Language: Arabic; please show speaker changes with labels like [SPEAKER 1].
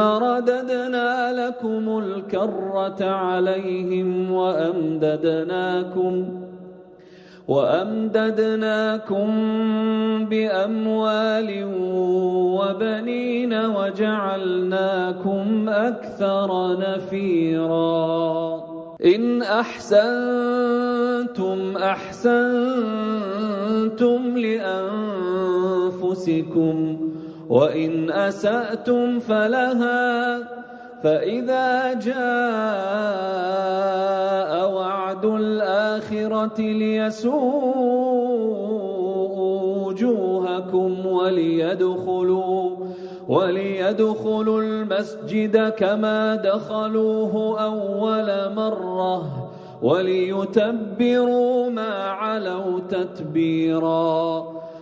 [SPEAKER 1] رددنا لكم الكرة عليهم وأمددناكم وأمددناكم بأموال وبنين وجعلناكم أكثر نفيرا. إن أحسنتم أحسنتم لأنفسكم وإن أسأتم فلها فإذا جاء وعد الآخرة ليسوءوا وجوهكم وليدخلوا وليدخلوا المسجد كما دخلوه أول مرة وليتبروا ما علوا تتبيرا.